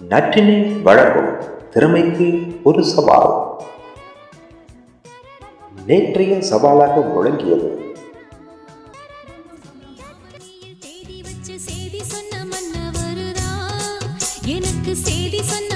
நற்றினை வழங்கும் திறமைக்கு ஒரு சவால். நேற்றைய சவாலாக முழங்கியது. எனக்கு செய்தி சொன்ன